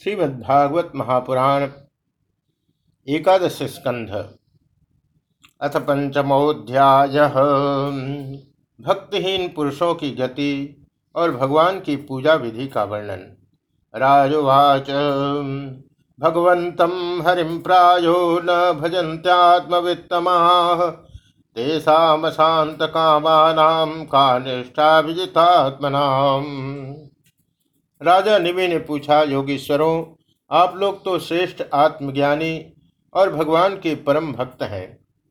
श्रीमद्भागवत महापुराण एकादश स्कंध अथ पंचमोध्याय भक्तिहीन पुरुषों की गति और भगवान की पूजा विधि का वर्णन। राजुवाच, भगवन्तं हरिं प्रायो न भजन्त्यात्मवित्तमा। तेषामशान्तकामानां का निष्ठा विजितात्मनाम् राजा निवि ने पूछा, योगीश्वरों, आप लोग तो श्रेष्ठ आत्मज्ञानी और भगवान के परम भक्त हैं।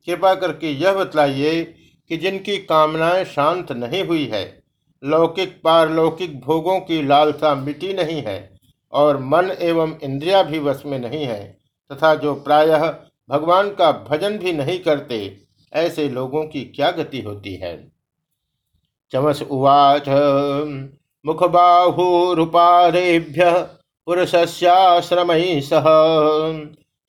कृपा करके यह बतलाइए कि जिनकी कामनाएँ शांत नहीं हुई है, लौकिक पारलौकिक भोगों की लालसा मिटी नहीं है और मन एवं इंद्रिया भी वश में नहीं है, तथा जो प्रायः भगवान का भजन भी नहीं करते, ऐसे लोगों की क्या गति होती है? चमस उवाच मुखबाहुरूपारेभ्य पुरुषस्याश्रमैः सह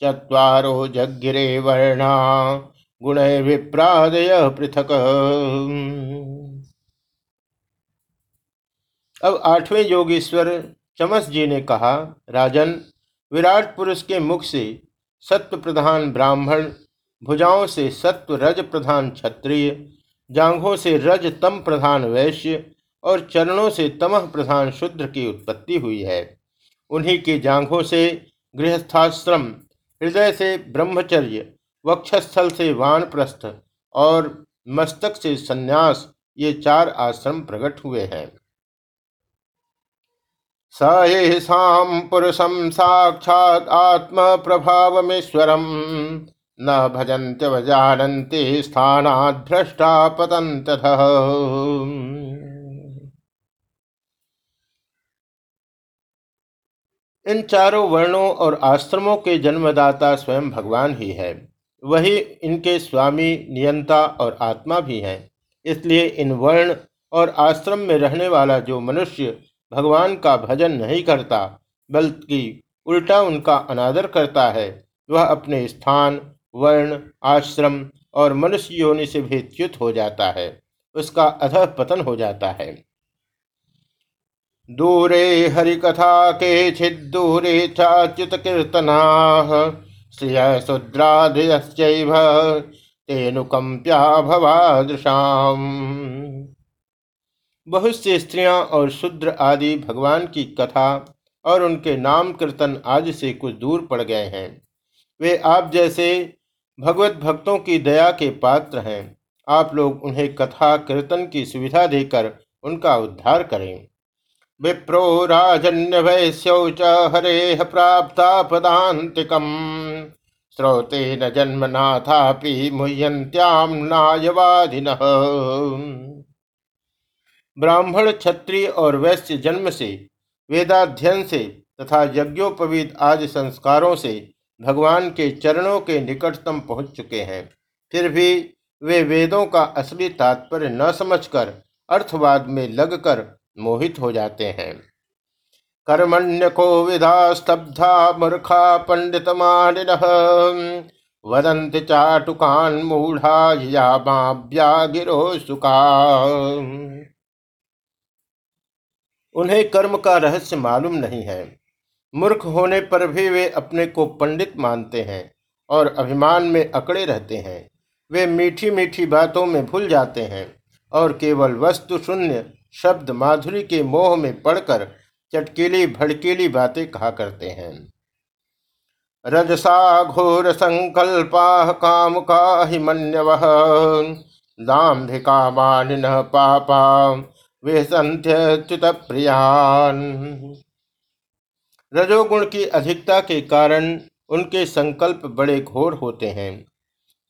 चत्वारो जगिरे वर्णा गुण विप्रादय पृथक। अब आठवें योगीश्वर चमस जी ने कहा, राजन, विराट पुरुष के मुख से सत्व प्रधान ब्राह्मण, भुजाओं से सत्व रज प्रधान क्षत्रिय, जांघों से रज तम प्रधान वैश्य और चरणों से तमह प्रधान शुद्र की उत्पत्ति हुई है। उन्हीं की जांघों से गृहस्थाश्रम, हृदय से ब्रह्मचर्य, वक्षस्थल से वानप्रस्थ और मस्तक से संन्यास, ये चार आश्रम प्रकट हुए हैं। स पुरुषम साक्षात आत्म प्रभावमेश्वरम न भजन्त्य वजानन्ति स्थानात् भ्रष्टा पतंत इन चारों वर्णों और आश्रमों के जन्मदाता स्वयं भगवान ही है। वही इनके स्वामी नियंता और आत्मा भी हैं। इसलिए इन वर्ण और आश्रम में रहने वाला जो मनुष्य भगवान का भजन नहीं करता, बल्कि उल्टा उनका अनादर करता है, वह अपने स्थान, वर्ण, आश्रम और मनुष्य योनि से भी च्युत हो जाता है। उसका अधः पतन हो जाता है। दूरे हरिकथा चाच्युत कीर्तना श्रिय शुद्राधयश्चैव तेनुकंप्या भवादृशाम। बहुत सी स्त्रियाँ और शुद्र आदि भगवान की कथा और उनके नाम कीर्तन आज से कुछ दूर पड़ गए हैं। वे आप जैसे भगवत भक्तों की दया के पात्र हैं। आप लोग उन्हें कथा, कीर्तन की सुविधा देकर उनका उद्धार करें। विप्रो राजन्यवैश्यौ च हरेः प्राप्ता पदान्तिकम्। स्रोतेन जन्मनाथापि मुह्यन्त्यां नायवाधिनः ब्राह्मण, क्षत्रिय और वैश्य जन्म से, वेदाध्ययन से तथा यज्ञोपवीत आदि संस्कारों से भगवान के चरणों के निकटतम पहुँच चुके हैं। फिर भी वे वेदों का असली तात्पर्य न समझकर अर्थवाद में लगकर मोहित हो जाते हैं। कर्मण्य को विधा स्तब्धा मूर्खा पंडित वदंत चाटुकान मूढ़ा या गिरो उन्हें कर्म का रहस्य मालूम नहीं है। मूर्ख होने पर भी वे अपने को पंडित मानते हैं और अभिमान में अकड़े रहते हैं। वे मीठी मीठी बातों में भूल जाते हैं और केवल वस्तु शून्य शब्द माधुरी के मोह में पड़कर चटकीली भड़कीली बातें कहा करते हैं। रजसा घोर संकल्पा काम का ही मन्यव दाम्भिका मान पापा, वे संत्यच्युत प्रियान। रजोगुण की अधिकता के कारण उनके संकल्प बड़े घोर होते हैं।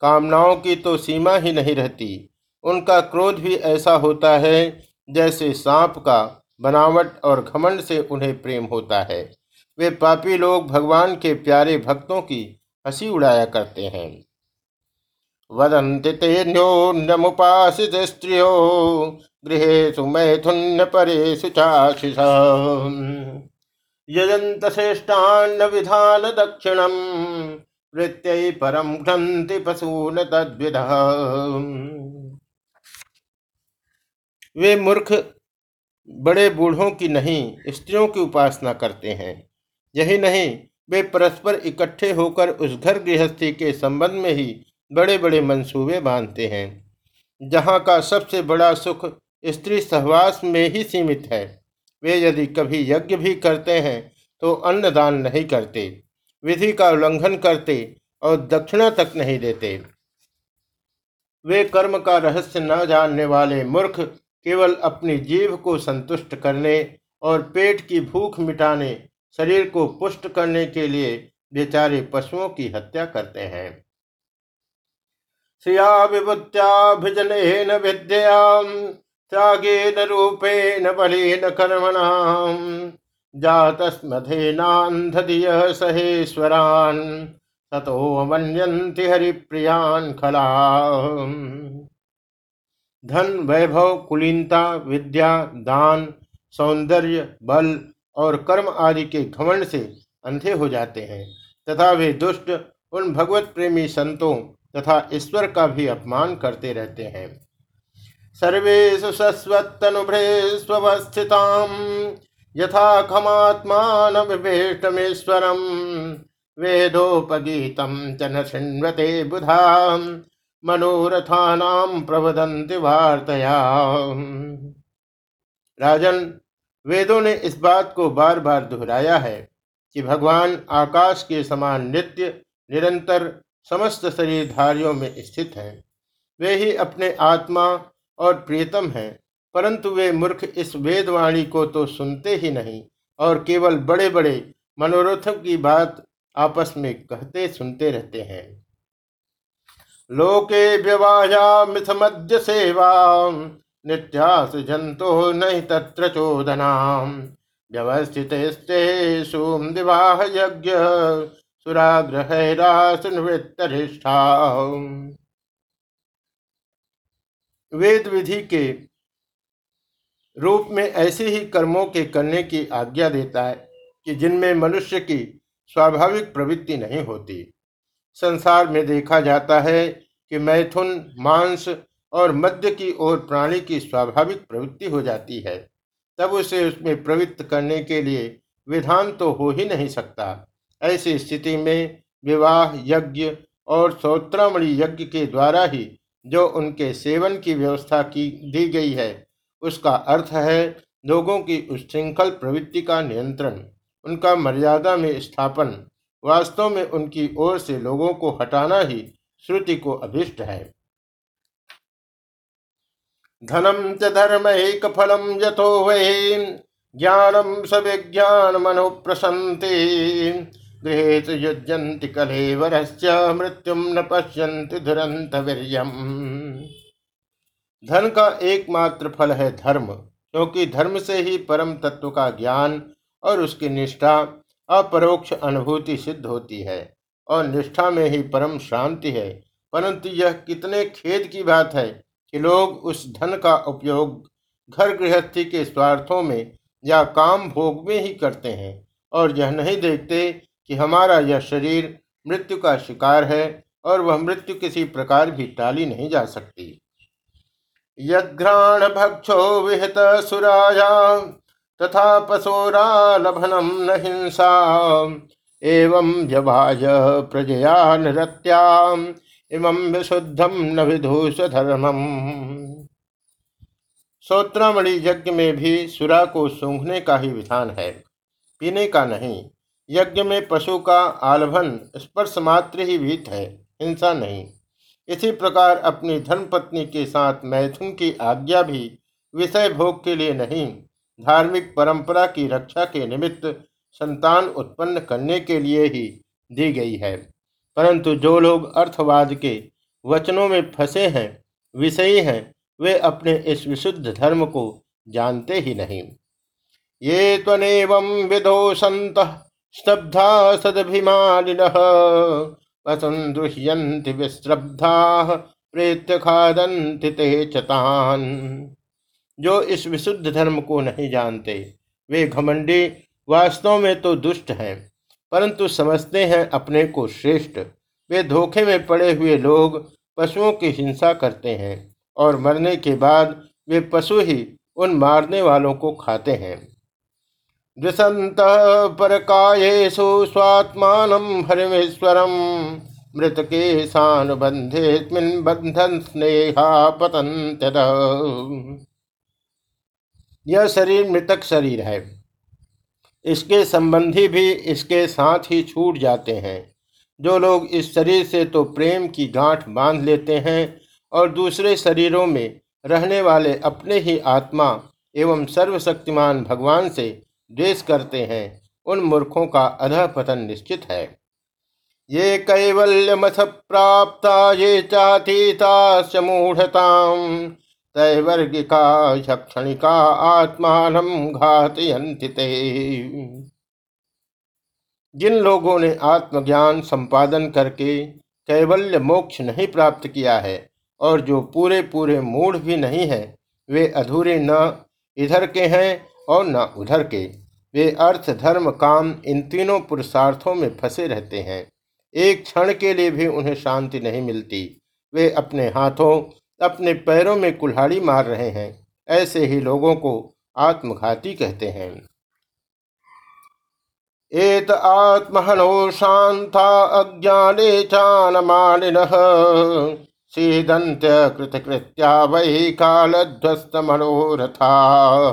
कामनाओं की तो सीमा ही नहीं रहती, उनका क्रोध भी ऐसा होता है जैसे सांप का बनावट और घमंड से उन्हें प्रेम होता है। वे पापी लोग भगवान के प्यारे भक्तों की हँसी उड़ाया करते हैं। वदंति तेन्योन्यमुपासित स्त्रियो गृहेशु मैथुन्य परेशु यजंत श्रेष्ठान्न विधान दक्षिणम वृत्य परम घ्रंति पशून तद्विध। वे मूर्ख बड़े बूढ़ों की नहीं, स्त्रियों की उपासना करते हैं। यही नहीं, वे परस्पर इकट्ठे होकर उस घर गृहस्थी के संबंध में ही बड़े बड़े मंसूबे बांधते हैं, जहाँ का सबसे बड़ा सुख स्त्री सहवास में ही सीमित है। वे यदि कभी यज्ञ भी करते हैं तो अन्नदान नहीं करते, विधि का उल्लंघन करते और दक्षिणा तक नहीं देते। वे कर्म का रहस्य न जानने वाले मूर्ख केवल अपनी जीव को संतुष्ट करने और पेट की भूख मिटाने, शरीर को पुष्ट करने के लिए बेचारे पशुओं की हत्या करते हैं। श्रिया विभुत्याभिजन त्यागेन रूपेण बलेन कर्मणाम जातस्मधेनांधिय सहेश्वरान ततो मनंति हरिप्रियान खला धन, वैभव, कुलीनता, विद्या, दान, सौंदर्य, बल और कर्म आदि के घमंड से अंधे हो जाते हैं, तथा वे दुष्ट उन भगवत प्रेमी संतों तथा ईश्वर का भी अपमान करते रहते हैं। सर्वेशु सस्वत्तनुभ्रेस्वस्थिताम् यथा खमात्मान विभीष्टमेश्वरम वेदोपगीतम च शृण्वते बुधा मनोरथानाम प्रवदंति वार्तया। राजन, वेदों ने इस बात को बार बार दोहराया है कि भगवान आकाश के समान नित्य, निरंतर, समस्त शरीरधारियों में स्थित हैं। वे ही अपने आत्मा और प्रियतम हैं, परंतु वे मूर्ख इस वेदवाणी को तो सुनते ही नहीं और केवल बड़े बड़े मनोरथों की बात आपस में कहते सुनते रहते हैं। लोके व्यवाया मिथ मध्य सेवा नित्यास जंतो नहीं तत्र चोदना व्यवस्थित विवाह यज्ञ सुराग्रहरास निवृत्तरिष्ठा वेद विधि के रूप में ऐसे ही कर्मों के करने की आज्ञा देता है कि जिनमें मनुष्य की स्वाभाविक प्रवृत्ति नहीं होती। संसार में देखा जाता है कि मैथुन, मांस और मध्य की ओर प्राणी की स्वाभाविक प्रवृत्ति हो जाती है। तब उसे उसमें प्रवृत्त करने के लिए विधान तो हो ही नहीं सकता। ऐसी स्थिति में विवाह यज्ञ और सौत्रामणि यज्ञ के द्वारा ही जो उनके सेवन की व्यवस्था की, दी गई है, उसका अर्थ है लोगों की उच्छृंखल प्रवृत्ति का नियंत्रण, उनका मर्यादा में स्थापन वास्तव में उनकी ओर से लोगों को हटाना ही श्रुति को अभिष्ट है। धनम च धर्म एक फलम यथो वही ज्ञानम सविज्ञान मनो प्रसंते गृहेत युजंति मृत्युम न पश्यन्ति धुरंत वीरियम धन का एकमात्र फल है धर्म, क्योंकि धर्म से ही परम तत्व का ज्ञान और उसकी निष्ठा अपरोक्ष अनुभूति सिद्ध होती है और निष्ठा में ही परम शांति है। परंतु यह कितने खेद की बात है कि लोग उस धन का उपयोग घर गृहस्थी के स्वार्थों में या काम भोग में ही करते हैं और यह नहीं देखते कि हमारा यह शरीर मृत्यु का शिकार है और वह मृत्यु किसी प्रकार भी टाली नहीं जा सकती। यघ्राण भक्षो विहित सुराया तथा पशोरा लभनम न हिंसा। एवं जवाज प्रजया नृत्याम इमं विशुद्धम न विधूष धर्मम। सोत्रामणि यज्ञ में भी सुरा को सूंघने का ही विधान है, पीने का नहीं। यज्ञ में पशु का आलभन स्पर्श मात्र ही भीत है, हिंसा नहीं। इसी प्रकार अपनी धर्मपत्नी के साथ मैथुन की आज्ञा भी विषय भोग के लिए नहीं। धार्मिक परंपरा की रक्षा के निमित्त संतान उत्पन्न करने के लिए ही दी गई है। परंतु जो लोग अर्थवाद के वचनों में फंसे हैं, विषयी हैं, वे अपने इस विशुद्ध धर्म को जानते ही नहीं। ये तनेव विदो संत स्तब्धा सदभिमानिनः वसुन् दुह्यन्ति विश्रब्धाः प्रेत्य खादन्ति ते चतान जो इस विशुद्ध धर्म को नहीं जानते, वे घमंडी वास्तव में तो दुष्ट हैं, परंतु समझते हैं अपने को श्रेष्ठ। वे धोखे में पड़े हुए लोग पशुओं की हिंसा करते हैं और मरने के बाद वे पशु ही उन मारने वालों को खाते हैं। द्विसंत पर कायेशु स्वात्मान हरिमेश्वरम मृत के सानुबंधे बंधन स्नेहा पतंत यह शरीर मृतक शरीर है। इसके संबंधी भी इसके साथ ही छूट जाते हैं। जो लोग इस शरीर से तो प्रेम की गांठ बाँध लेते हैं और दूसरे शरीरों में रहने वाले अपने ही आत्मा एवं सर्वशक्तिमान भगवान से द्वेष करते हैं, उन मूर्खों का अधः पतन निश्चित है। ये कैवल्यमथ प्राप्ता, ये चातीता मूढ़ता तैवर्गिका क्षणिका आत्मान घातयंति जिन लोगों ने आत्मज्ञान संपादन करके कैवल्य मोक्ष नहीं प्राप्त किया है और जो पूरे पूरे मूढ़ भी नहीं है, वे अधूरे न इधर के हैं और न उधर के। वे अर्थ, धर्म, काम इन तीनों पुरुषार्थों में फंसे रहते हैं। एक क्षण के लिए भी उन्हें शांति नहीं मिलती। वे अपने हाथों अपने पैरों में कुल्हाड़ी मार रहे हैं। ऐसे ही लोगों को आत्मघाती कहते हैं। एत आत्महनो शांता अज्ञाने चानमानिन सीदंत्य कृतकृत्या वही कालध्वस्त मनोरथा।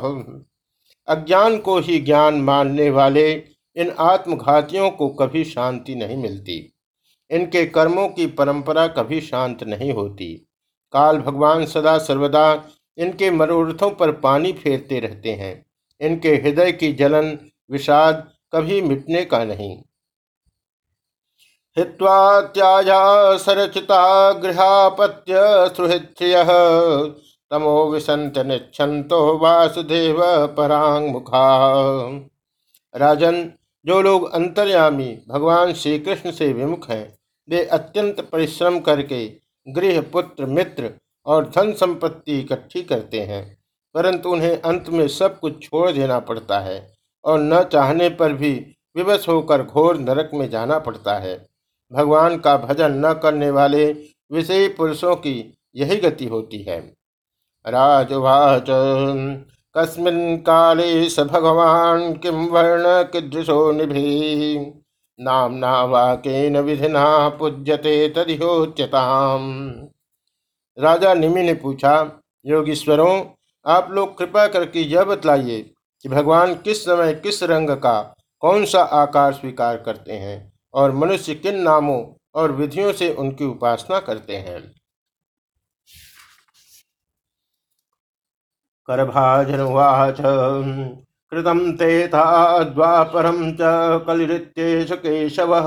अज्ञान को ही ज्ञान मानने वाले इन आत्मघातियों को कभी शांति नहीं मिलती। इनके कर्मों की परंपरा कभी शांत नहीं होती। काल भगवान सदा सर्वदा इनके मनोरथों पर पानी फेरते रहते हैं। इनके हृदय की जलन, विषाद कभी मिटने का नहीं। सरचिता गृहापत्य सुहृत्य तमो विसंत निच्छन्तो वासुदेव परांग मुखा राजन, जो लोग अंतर्यामी भगवान श्री कृष्ण से विमुख हैं, वे अत्यंत परिश्रम करके गृह पुत्र मित्र और धन संपत्ति इकट्ठी करते हैं, परंतु उन्हें अंत में सब कुछ छोड़ देना पड़ता है और न चाहने पर भी विवश होकर घोर नरक में जाना पड़ता है। भगवान का भजन न करने वाले विषयी पुरुषों की यही गति होती है। राजवाच, कस्मिन काले स भगवान किम वर्ण कीदृशो निभि। नामना वाकेन विधिना पूज्यते तदिहोच्यताम। राजा निमि ने पूछा, योगीश्वरों, आप लोग कृपा करके यह बतलाइए कि भगवान किस समय किस रंग का कौन सा आकार स्वीकार करते हैं और मनुष्य किन नामों और विधियों से उनकी उपासना करते हैं। करभाजनुवाच कृतं तेथा द्वापरं च कलिरित्येष केशवः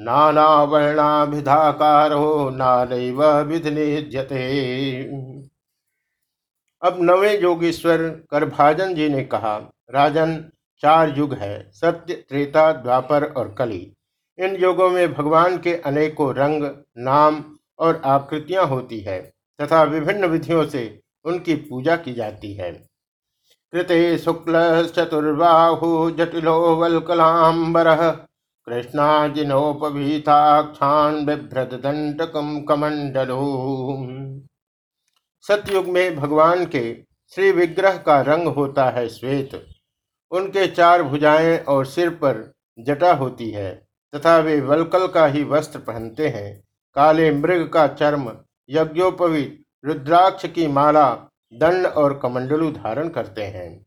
नानावर्णाभिधाकारो नानैव विधिनिध्यते। अब नवे योगीश्वर करभाजन जी ने कहा, राजन, चार युग है, सत्य, त्रेता, द्वापर और कली। इन युगों में भगवान के अनेकों रंग, नाम और आकृतियाँ होती है, तथा विभिन्न विधियों से उनकी पूजा की जाती है। कृते शुक्ल चतुर्बाहु जटिलो कृष्णाजिनोपभीताक्षान बिभ्रत दंडकम कमंडलो सतयुग में भगवान के श्री विग्रह का रंग होता है श्वेत। उनके चार भुजाएँ और सिर पर जटा होती है, तथा वे वलकल का ही वस्त्र पहनते हैं। काले मृग का चर्म, यज्ञोपवीत, रुद्राक्ष की माला दंड और कमंडलु धारण करते हैं।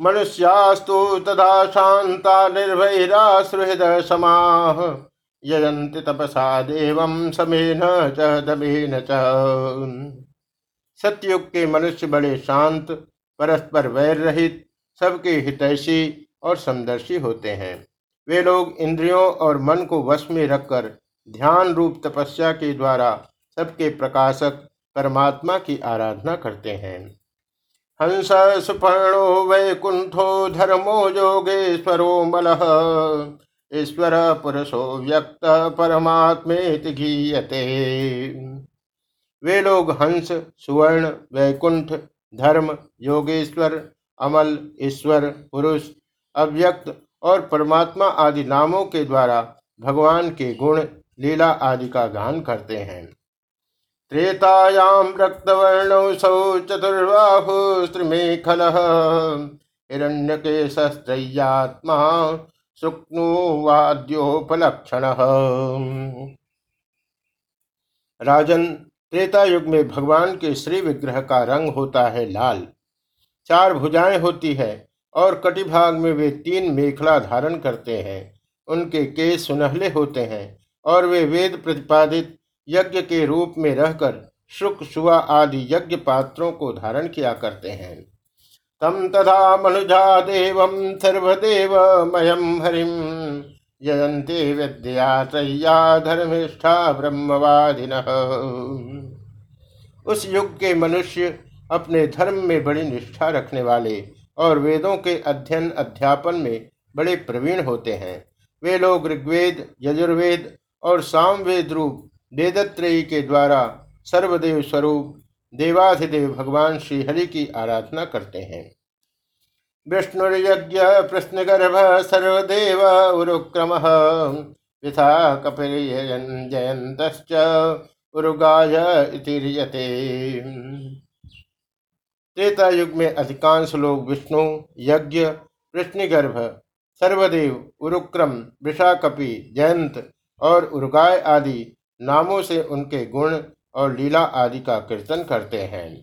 मनुष्यास्तु तथा शांता निर्भयरा सुहृद समाह। यजंति तपसा देव समेन च दमेन च। सतयुग के मनुष्य बड़े शांत, परस्पर वैर रहित सबके हितैषी और समदर्शी होते हैं। वे लोग इंद्रियों और मन को वश में रखकर ध्यान रूप तपस्या के द्वारा सबके प्रकाशक परमात्मा की आराधना करते हैं। हंस सुपर्णो वैकुंठो धर्मो योगेश्वरो मल ईश्वर पुरुषो व्यक्त परमात्मे घीयते वे लोग हंस, सुवर्ण, वैकुंठ, धर्म, योगेश्वर, अमल, ईश्वर, पुरुष, अव्यक्त और परमात्मा आदि नामों के द्वारा भगवान के गुण, लीला आदि का गान करते हैं। त्रेतायां रक्तवर्णौ सौ चतुर्बाहुस्त्रिमेखलः हिरण्यकेशस्त्रय्यात्मा सुक्नुवाद्योपलक्षण राजन त्रेता युग में भगवान के श्री विग्रह का रंग होता है लाल। चार भुजाएँ होती है और कटिभाग में वे तीन मेखला धारण करते हैं। उनके केस सुनहले होते हैं और वे वेद प्रतिपादित यज्ञ के रूप में रहकर शुक, सुआ आदि यज्ञ पात्रों को धारण किया करते हैं। तम तथा मनुजा देव सर्वदेव मयम हरिम जयंते विद्या त्रय्या धर्मिष्ठा ब्रह्मवादिन। उस युग के मनुष्य अपने धर्म में बड़ी निष्ठा रखने वाले और वेदों के अध्ययन अध्यापन में बड़े प्रवीण होते हैं। वे लोग ऋग्वेद, यजुर्वेद और सामवेद रूप वेदत्रयी के द्वारा सर्वदेव स्वरूप, देवाधिदेव भगवान श्रीहरि की आराधना करते हैं। विष्णुर्यज्ञ प्रश्नगर्भ सर्वदेव उरुक्रम यथा कपिल जयंत उरुगाय त्रेता युग में अधिकांश लोग विष्णु, यज्ञ कृष्णगर्भ सर्वदेव, उरुक्रम वृषाकपि जयंत और उर्गाय आदि नामों से उनके गुण और लीला आदि का कीर्तन करते हैं।